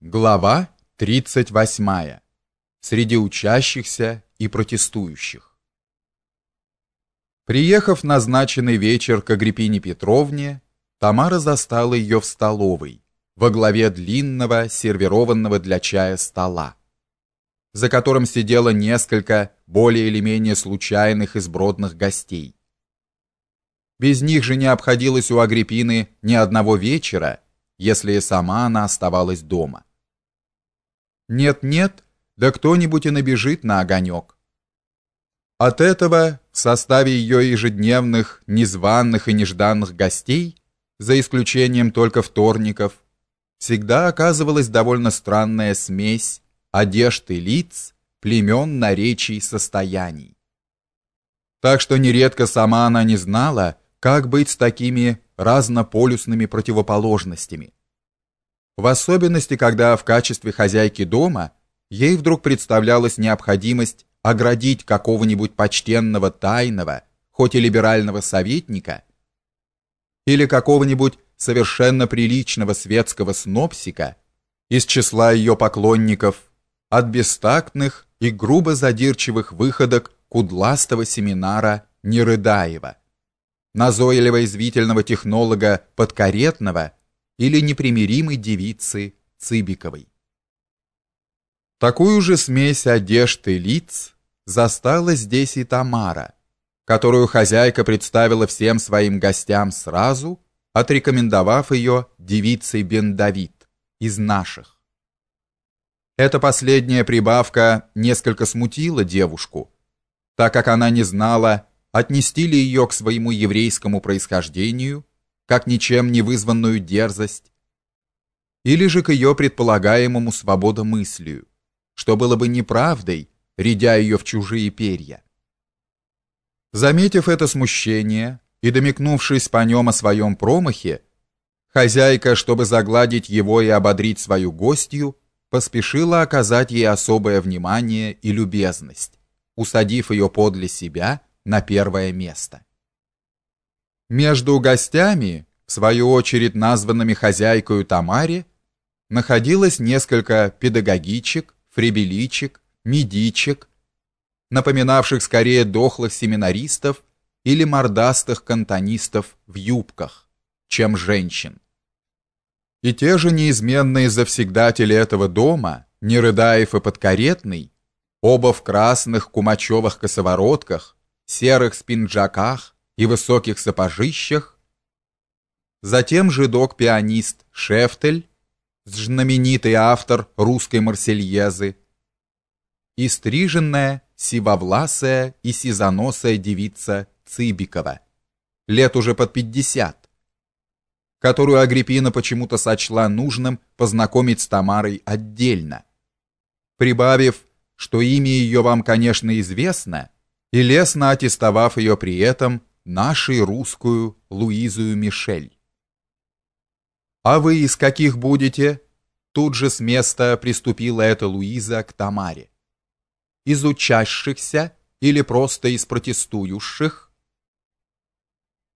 Глава 38. Среди учащихся и протестующих. Приехав назначенный вечер к Агриппине Петровне, Тамара застала ее в столовой, во главе длинного, сервированного для чая стола, за которым сидело несколько более или менее случайных и сбродных гостей. Без них же не обходилось у Агриппины ни одного вечера, если и сама она оставалась дома. Нет-нет, да кто-нибудь и набежит на огонек. От этого в составе ее ежедневных, незваных и нежданных гостей, за исключением только вторников, всегда оказывалась довольно странная смесь одежд и лиц, племен, наречий, состояний. Так что нередко сама она не знала, как быть с такими разнополюсными противоположностями, в особенности, когда в качестве хозяйки дома ей вдруг представлялась необходимость оградить какого-нибудь почтенного тайного, хоть и либерального советника, или какого-нибудь совершенно приличного светского снобсика из числа ее поклонников от бестактных и грубо задирчивых выходок кудластого семинара Нерыдаева, назойливо-извительного технолога Подкаретного или непримиримой девицы Цыбиковой. Такую же смесь одежд и лиц застала здесь и Тамара, которую хозяйка представила всем своим гостям сразу, отрекомендовав ее девицей Бен-Давид из наших. Эта последняя прибавка несколько смутила девушку, так как она не знала, отнести ли ее к своему еврейскому происхождению как ничем не вызванную дерзость, или же к ее предполагаемому свободомыслию, что было бы неправдой, рядя ее в чужие перья. Заметив это смущение и домикнувшись по нем о своем промахе, хозяйка, чтобы загладить его и ободрить свою гостью, поспешила оказать ей особое внимание и любезность, усадив ее подле себя на первое место. Между гостями, в свою очередь названными хозяйкою Тамаре, находилось несколько педагогичек, фребеличек, медичек, напоминавших скорее дохлых семинаристов или мордастых кантонистов в юбках, чем женщин. И те же неизменные завсегдатели этого дома, Нерыдаев и Подкаретный, оба в красных кумачевых косоворотках, серых спинджаках, и высоких сапожищах. Затем жидок-пианист Шефтель, знаменитый автор русской марсельезы, и стриженная, сивовласая и сизоносая девица Цыбикова, лет уже под пятьдесят, которую Агриппина почему-то сочла нужным познакомить с Тамарой отдельно, прибавив, что имя ее вам, конечно, известно, и лестно аттестовав ее при этом нашей русскую Луизу Мишель. «А вы из каких будете?» Тут же с места приступила эта Луиза к Тамаре. «Из учащихся или просто из протестующих?»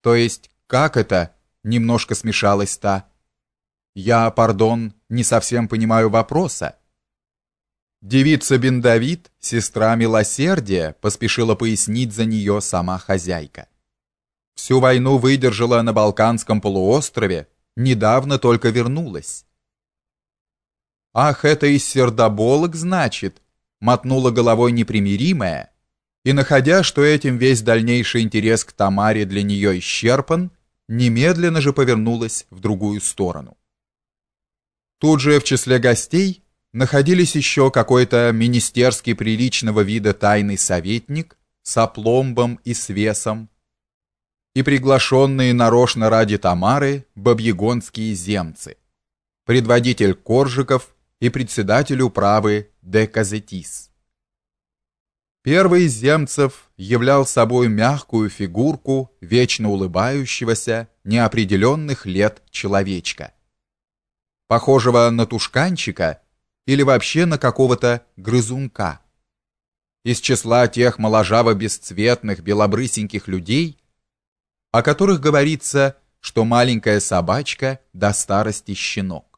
«То есть, как это?» — немножко смешалась та. «Я, пардон, не совсем понимаю вопроса». Девица Бендавид, сестра милосердия, поспешила пояснить за нее сама хозяйка. Всю войну выдержала на Балканском полуострове, недавно только вернулась. Ах, это из сердоболок, значит, мотнула головой непримиримая, и находя, что этим весь дальнейший интерес к Тамаре для нее исчерпан, немедленно же повернулась в другую сторону. Тут же в числе гостей находились еще какой-то министерский приличного вида тайный советник с опломбом и свесом, и приглашенные нарочно ради Тамары бабьегонские земцы, предводитель Коржиков и председатель управы де Казетис. Первый из земцев являл собой мягкую фигурку вечно улыбающегося неопределенных лет человечка, похожего на тушканчика или вообще на какого-то грызунка. Из числа тех моложаво-бесцветных белобрысеньких людей, о которых говорится, что маленькая собачка до старости щенок.